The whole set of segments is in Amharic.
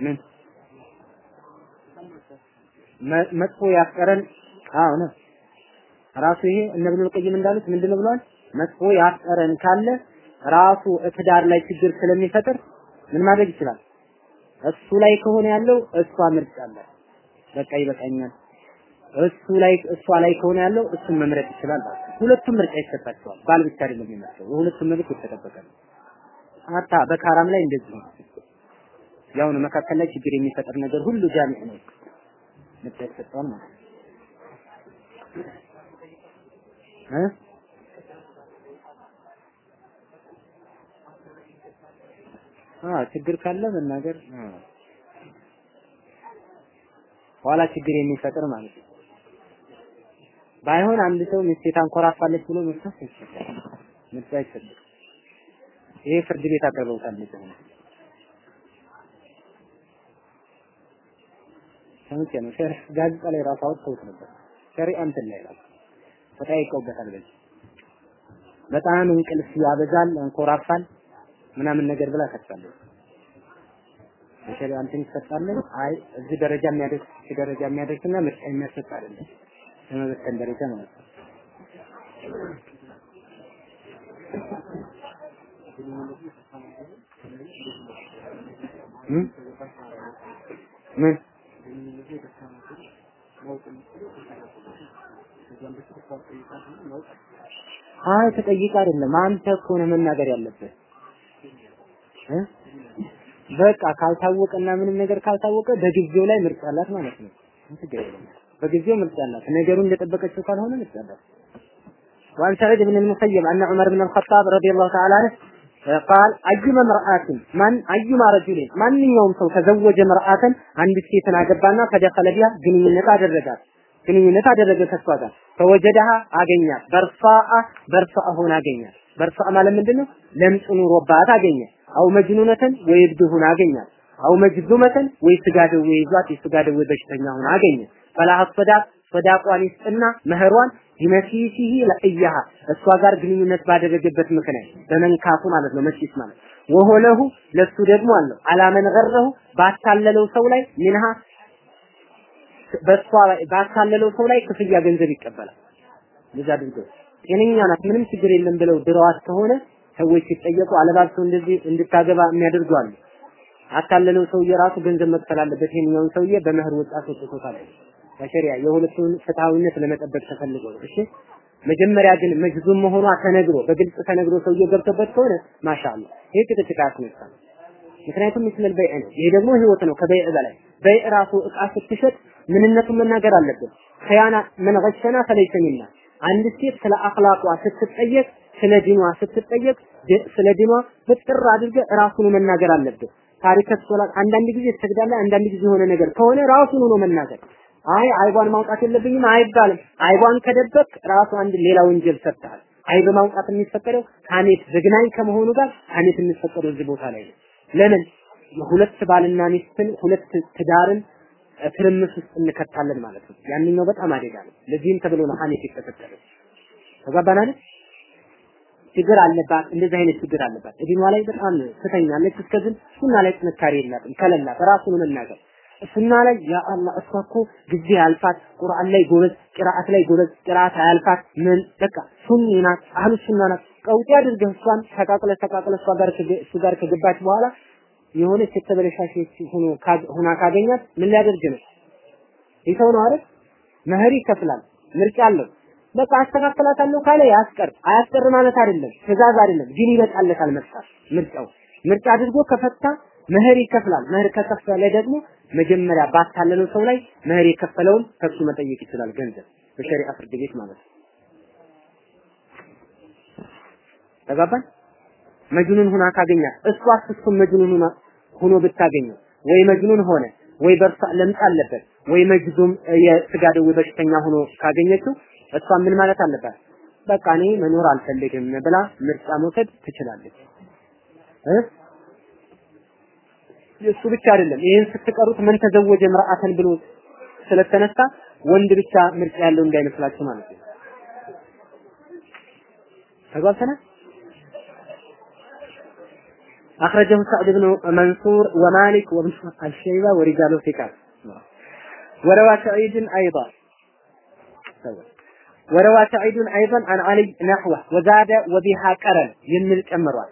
ምን መጥፎ ያፍቀረን አዎ ነው ራሱ ይሄ እነ ኢብኑል ቀይም እንዳሉት ምንድን ነው ብለዋል? መጥፎ ያፍቀረን ካለ ራሱ ትዳር ላይ ችግር ስለሚፈጥር ምን ማድረግ ይችላል? እሱ ላይ ከሆነ ያለው እሷ ምርጫ አለ። በቃ ይበቃኛል። እሱ ላይ እሷ ላይ ከሆነ ያለው እሱን መምረጥ ይችላል ሁለቱም ምርጫ ይሰጣቸዋል። ባል ብቻ አይደለም የሚመርጠው። የሁለቱም መብት የተጠበቀ ነው። አታ በካራም ላይ እንደዚህ ነው። ያው ነው መካከል ላይ ችግር የሚፈጥር ነገር ሁሉ ጃሚዕ ነው። ይሰጣል ማለት እ አዎ ችግር ካለ መናገር ኋላ ችግር የሚፈጥር ማለት ነው። ባይሆን አንድ ሰው ሚስቴ ታንኮራፋለች ብሎ መፍታት ይችላል። ምርጫ ይሰጣል። ይሄ ፍርድ ቤት አቅርበውታል ነው ሰምቼ ነው ሸር ጋዜጣ ላይ ራሱ አውጥተውት ነበር። ሸሪዓ እንትን ላይ ራሱ ተጠያይቀውበታል። በዚህ በጣም እንቅልፍ ያበዛል፣ ያንኮራፋል ምናምን ነገር ብላ ከሳለች። በሸሪዓ እንትን ይሰጣል። አይ እዚህ ደረጃ የሚያደርስ እዚህ ደረጃ የሚያደርስና ምርጫ የሚያሰጥ አይደለም። በመበተን ደረጃ ማለት ነው። ምን አይ ተጠይቅ አይደለም። አንተ እኮ ነህ መናገር ያለብህ እ በቃ ካልታወቀና ምንም ነገር ካልታወቀ በጊዜው ላይ ምርጫ አላት ማለት ነው። ችግር የለም። በጊዜው ምርጫ አላት። ነገሩን እንደጠበቀችው ካልሆነ ምርጫ አላት። وعن سعيد بن المسيب أن عمر بن الخطاب رضي الله تعالى عنه ቃል አዩመ መርአትን ማን አዩማ ረጁልን ማንኛውም ሰው ተዘወጀ መርአትን አንድ ሴትን አገባና ፈደኸለ ቢያ ግንኙነት አደረጋት ግንኙነት አደረገ ከሷ ጋር። ተወጀደሃ አገኛት። በርሳአ በርሳአ ሆን አገኛት በርሳአ ማለት ምንድነው? ለምጽ ኑሮባት አገኘ። አው መጅኑነትን ወይ እብድ ሆን አገኛት አው መጅዙመተን ወይ ስጋ ደዌ ይዟት የስጋ ደዌ በሽተኛ ሆን አገኘ። ፈላህ ሰዳት ሰዳቋን ይስጥና መህሯን ቢመሲሲሂ ለእያሃ እሷ ጋር ግንኙነት ባደረገበት ምክንያት በመንካቱ ማለት ነው መሲስ ማለት ወሆለሁ ለሱ ደግሞ አለው አላመን ገረሁ ባታለለው ሰው ላይ ሚንሃ በሷ ባታለለው ሰው ላይ ክፍያ ገንዘብ ይቀበላል። እንደዛ አድርገው ጤነኛ ናት ምንም ችግር የለም ብለው ድረዋት ከሆነ ሰዎች ሲጠየቁ አለባብሰው እንደዚህ እንድታገባ የሚያደርጉ አሉ። አታለለው ሰውዬ ራሱ ገንዘብ መክፈል አለበት። ይሄኛውን ሰውዬ በመህር ወጣት ወጥቶታል። በሸሪያ የሁለቱን ፍትሃዊነት ለመጠበቅ ተፈልጎ ነው። እሺ መጀመሪያ ግን መጅዙም መሆኗ ተነግሮ በግልጽ ተነግሮ ሰውዬ ገብቶበት ከሆነ ማሻአላ ይሄ ጭቅጭቅ አያስነሳም። ምክንያቱም ምስል በይዕ ነው። ይሄ ደግሞ ህይወት ነው ከበይዕ በላይ በይዕ ራሱ እቃ ስትሸጥ ምንነቱን መናገር አለብን። ከያና ምን ገሸና ፈለይሰ ሚና አንድ ሴት ስለ አኽላቋ ስትጠየቅ ስለ ዲኗ ስትጠየቅ ስለ ዲኗ ፍጥር አድርገህ ራሱን መናገር አለብህ። ታሪከ ሶላት አንዳንድ ጊዜ ትሰግዳለህ፣ አንዳንድ ጊዜ የሆነ ነገር ከሆነ ራሱን ሆኖ መናገር። አይ አይቧን ማውጣት የለብኝም አይባልም። አይቧን ከደበቅ ራሱ አንድ ሌላ ወንጀል ሰርተሃል። አይብ ማውጣት የሚፈቀደው ሐሜት ዘግናኝ ከመሆኑ ጋር ሐሜት የሚፈቀደው እዚህ ቦታ ላይ ነው። ለምን ሁለት ባልና ሚስትን ሁለት ትዳርን ትርምስ ውስጥ እንከታለን ማለት ነው። ያንኛው በጣም አደጋ ነው። ለዚህም ተብሎ ነው ሐሜት የተፈቀደው። ተጋባን? ችግር አለባት፣ እንደዚህ አይነት ችግር አለባት። እዲኗ ላይ በጣም ትተኛለች። እስከዚህ ሱና ላይ ጥንካሬ የላትም። ከለላት ራሱን መናገር ሱና ላይ ያ አላህ እሷ እኮ ጊዜ ያልፋት፣ ቁርአን ላይ ጎበዝ፣ ቅራአት ላይ ጎበዝ፣ ቅራአት አያልፋት። ምን በቃ ሱኒ ናት፣ አህሉ ሱና ናት። ቀውጢ አድርገህ እሷን ተቃቅለ ተቃቅለ እሷ ጋር እሱ ጋር ከገባች በኋላ የሆነች የተበለሻሸች ሆኖ ሆና ካገኛት ምን ሊያደርግ ነው? ይተው ነው አይደል? መህር ይከፍላል። ምርጫ አለው። በቃ አስተካክላታለሁ ካለ ያስቀር። አያስቀር ማለት አይደለም፣ ትእዛዝ አይደለም፣ ግን ይበቃለታል መፍታት ምርጫው። ምርጫ አድርጎ ከፈታ መህር ይከፍላል። መህር ከከፈለ ደግሞ መጀመሪያ ባታለለው ሰው ላይ መህር የከፈለውን ከሱ መጠየቅ ይችላል፣ ገንዘብ በሸሪዓ ፍርድ ቤት ማለት ነው። ተጋባን? መጅኑን ሁና ካገኛት እሷስ እሱም መጅኑን ሁና ሆኖ ብታገኘው ወይ መጅኑን ሆነ ወይ በርሳ ለምጽ አለበት ወይ መጅዙም የስጋ ደዌ በሽተኛ ሆኖ ካገኘችው እሷ ምን ማለት አለባት? በቃ እኔ መኖር አልፈልግም ብላ ምርጫ መውሰድ ትችላለች እ እሱ ብቻ አይደለም። ይህን ስትቀሩት ምን ተዘወጀ ምርአተን ብሎ ስለተነሳ ወንድ ብቻ ምርጫ ያለው እንዳይመስላችሁ ማለት ነው። ተጓልተናል። أخرجه سعد بن منصور ومالك وابن الشيبة ورجال ثقات وروى سعيد أيضا وروى سعيد أيضا عن علي نحوه وزاد وبها قرن يمل كمرات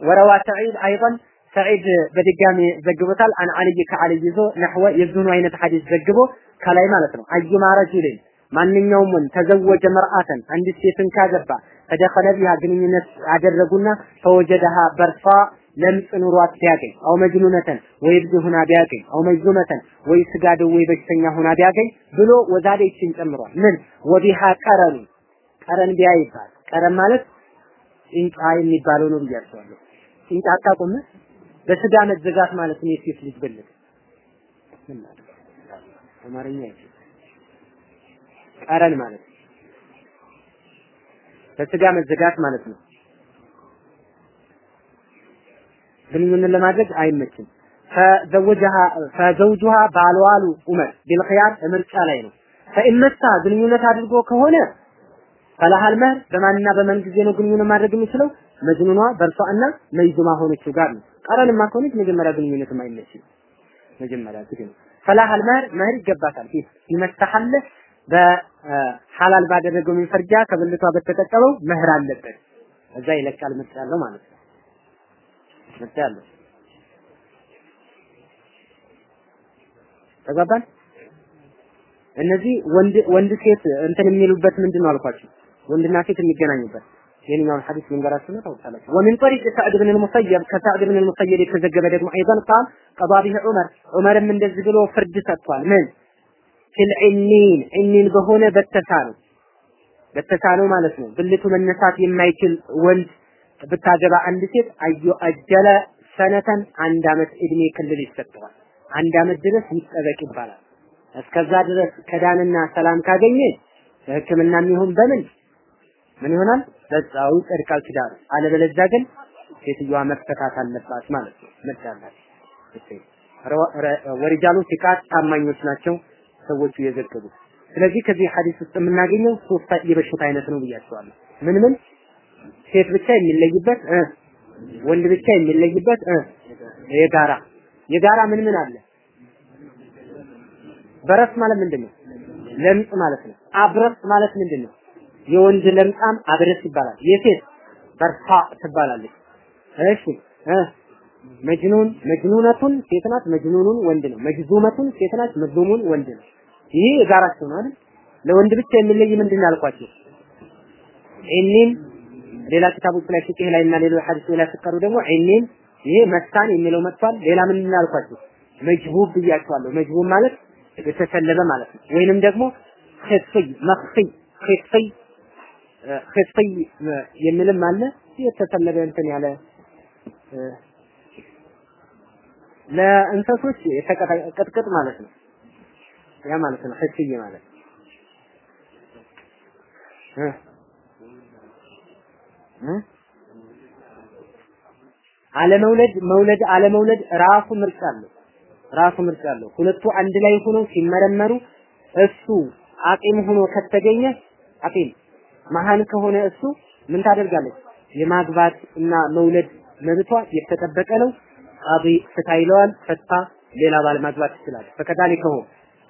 ወረዋ ሰዒድ አይضን ሰዒድ በድጋሚ ዘግቦታል። አን አልይ ከአልይ ይዞ ነሕወ የዚህኑ አይነት ሐዲስ ዘግቦ ከላይ ማለት ነው። አዩማ ረጁልን ማንኛውም ወንድ ተዘወጀ መርአተን አንዲት ሴትን ካገባ ፈደኸለ ቢሃ ግንኙነት አደረጉና ፈወጀደሃ በርሷ ለምጽ ኑሯት ቢያገኝ አው መጅኑነተን ወይ እብድ ሁና ቢያገኝ አው መጅኑመተን ወይ ስጋ ደዌ በሽተኛ ሁና ቢያገኝ ብሎ ወዛዴችን ጨምሯል። ምን ወቢሃ ቀረኑ ቀረን ቢያ ይባል ቀረን ማለት ጭንጫ የሚባለው ነው ጭንጫ አታውቁም በስጋ መዘጋት ማለት ነው የሴት ልጅ ብልት ምን ማለት አማርኛ ቀረን ማለት በስጋ መዘጋት ማለት ነው። ግንኙነት ለማድረግ አይመችም። ፈዘውጁሃ ባልዋሉ ዑመር ቢልኺያር ምርጫ ላይ ነው። ፈኢመሳ ግንኙነት አድርጎ ከሆነ ፈላሃል መህር በማንና በማን ጊዜ ነው ግንኙነት ማድረግ የሚችለው? መጅኑኗ በእርሷ እና መይዙማ ሆነችው ጋር ነው። ቀረንማ ከሆነች መጀመሪያ ግንኙነትም አይመችም። መጀመሪያ ግን ፈላሃል መህር መህር ይገባታል። ፊት ይመስተሐለ በሐላል ባደረገው ምን ፈርጃ ከብልቷ በተጠቀመው መህር አለበት። እዛ ይለቃል ምርጫ ማለት ነው። ምርጫ ያለው እነዚህ ወንድ ወንድ ሴት እንትን የሚሉበት ምንድን ነው አልኳችሁ? ወንድና ሴት የሚገናኙበት የኛውን ሐዲስ ልንገራችሁ ነው ታውቃላችሁ። ወሚን ጠሪቅ ሰዕድ ብን ልሙሰየብ ከሰዕድ ብን ልሙሰየብ የተዘገበ ደግሞ አይዛን ቃል ቀባ ቢህ ዑመር ዑመርም እንደዚህ ብሎ ፍርድ ሰጥቷል። ምን ፊል ዒኒን ዒኒን በሆነ በተሳነው በተሳነው ማለት ነው ብልቱ መነሳት የማይችል ወንድ ብታገባ አንድ ሴት አዮ አጀለ ሰነተን አንድ አመት እድሜ ክልል ይሰጠዋል። አንድ አመት ድረስ ይጠበቅ ይባላል። እስከዛ ድረስ ከዳንና ሰላም ካገኘ በሕክምና የሚሆን በምን ምን ይሆናል? በዛው ይጸድቃል ትዳሩ። አለበለዚያ ግን ሴትዮዋ መፈታት አለባት ማለት ነው። መዳላት ወሪጃሉ ሲቃት ታማኞች ናቸው ሰዎቹ የዘገቡት። ስለዚህ ከዚህ ሐዲስ ውስጥ የምናገኘው ሶስት የበሽታ አይነት ነው ብያቸዋለሁ። ምን ምን? ሴት ብቻ የሚለይበት ወንድ ብቻ የሚለይበት የጋራ የጋራ ምን ምን አለ? በረስ ማለት ምንድን ነው? ለምጽ ማለት ነው። አብረስ ማለት ምንድን ነው? የወንድ ለምጻም አብረስ ይባላል። የሴት በርሳ ትባላለች። እሺ መጅኑን መጅኑነቱን ሴት ናት፣ መጅኑኑን ወንድ ነው። መጅዙመቱን ሴት ናት፣ መጅዙሙን ወንድ ነው። ይሄ የጋራቸው ነው አይደል? ለወንድ ብቻ የሚለይ ምንድን ነው ያልኳቸው? ዒኒን ሌላ ኪታቦች ላይ ፍቅህ ላይ እና ሌሎች ሐዲስ ላይ ሲቀሩ ደግሞ ዒኒን ይሄ መሳን የሚለው መጥቷል። ሌላ ምን ያልኳቸው? መጅቡብ ብያቸዋለሁ። መጅቡብ ማለት የተሰለበ ማለት ነው። ወይንም ደግሞ ኺፍይ መኽፊይ ኺፍይ ኺፍይ የሚልም አለ የተሰለበ እንትን ያለ ለእንሰሶች የተቀጠቀጥ ማለት ነው። ያ ማለት ነው ኺፍይ ማለት እ አለመውለድ መውለድ አለመውለድ ራሱ ምርጫ አለው። ራሱ ምርጫ አለው። ሁለቱ አንድ ላይ ሆነው ሲመረመሩ እሱ አቂም ሆኖ ከተገኘ አቂም መሃን ከሆነ እሱ ምን ታደርጋለች? የማግባት እና መውለድ መብቷ የተጠበቀ ነው። ቃዲ ፍታ ይለዋል። ፈታ ሌላ ባል ማግባት ይችላል። ፈከዛሊከ ሆ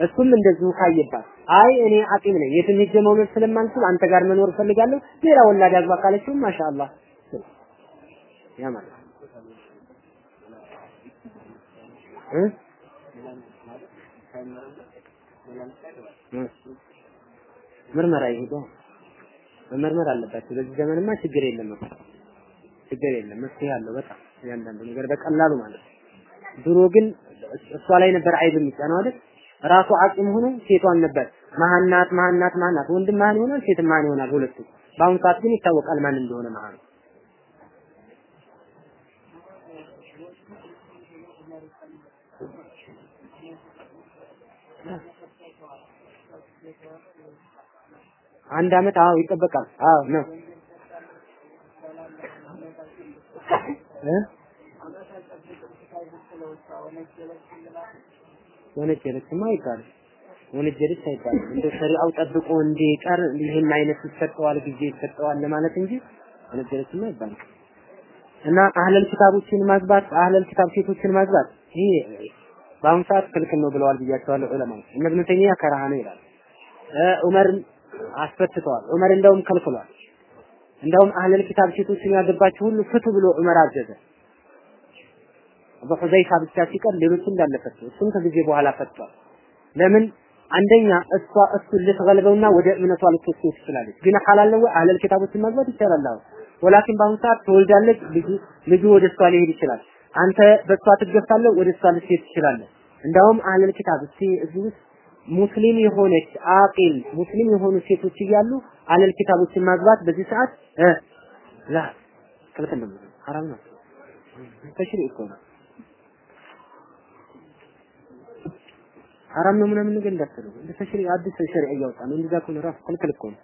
እሱም እንደዚሁ ካየባት አይ እኔ አቂም ነኝ የትም ሄጄ መውለድ ስለማልችል አንተ ጋር መኖር እፈልጋለሁ ሌላ ወላድ አግባ ካለችው ማሻአላህ ያ ማለት ምርመራ ይሄዱ መመርመር አለባቸው። በዚህ ዘመንማ ችግር የለም ችግር የለም፣ መፍትሄ አለው በጣም እያንዳንዱ ነገር በቀላሉ ማለት ነው። ድሮ ግን እሷ ላይ ነበር አይብ የሚጫነው አይደል? ራሱ አቅም ሆኖ ሴቷን ነበር መሀናት መሀናት መሀናት ወንድም መሀን ይሆናል፣ ሴትም መሀን ይሆናል ሁለቱ። በአሁኑ ሰዓት ግን ይታወቃል ማን እንደሆነ መሀን አንድ አመት አዎ ይጠበቃል። አዎ ነው ወነጀለችማ አይባልም። ወነጀለች አይባልም። እንደ ሸሪዓው ጠብቆ እንዲቀር ይህን አይነት ይሰጠዋል ጊዜ ይሰጠዋል ለማለት እንጂ ወነጀለችማ አይባልም። እና አህለል ኪታቦችን ማግባት አህለል ኪታብ ሴቶችን ማግባት ይሄ በአሁኑ ሰዓት ክልክል ነው ብለዋል ብያቸዋለሁ ዑለማዎች። እነ ኢብኑ ተይሚያ ከራሃ ነው ይላል። ዑመር አስፈትተዋል። ዑመር እንደውም ከልክሏል። እንደውም አህለል ኪታብ ሴቶችን ያገባችሁ ሁሉ ፍቱ ብሎ ዑመር አዘዘ። አቡ ሁዘይፋ ብቻ ሲቀር ሌሎች እንዳለ እሱም ከጊዜ በኋላ ፈቷል። ለምን አንደኛ እሷ እሱን ልትገልበውና ወደ እምነቷ ልትወስደው ትችላለች። ግን ሐላል ነው አህለል ኪታቦችን ማግባት ይቻላል። አሁን ወላኪን በአሁኑ ሰዓት ትወልዳለች፣ ልጁ ልጁ ወደ እሷ ሊሄድ ይችላል። አንተ በእሷ ትገፋለህ፣ ወደ እሷ ልትሄድ ትችላለህ። እንዳውም አህለል ኪታብ እስቲ እዚህ ውስጥ ሙስሊም የሆነች አቂል ሙስሊም የሆኑ ሴቶች እያሉ አህለል ኪታቦችን ማግባት በዚህ ሰዓት ላ ክልክል ነው፣ ሐራም ነው። ተሽሪዕ እኮ ነው። ሐራም ነው ምናምን ነገር እንዳትሉ እንደ ተሽሪዕ አዲስ ሸሪዓ እያወጣ ነው። እንደዛ ከሆነ ራሱ ክልክል እኮ ነው።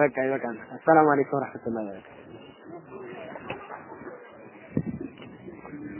በቃ ይበቃል። አሰላሙ አለይኩም ወራህመቱላሂ ወበረካቱ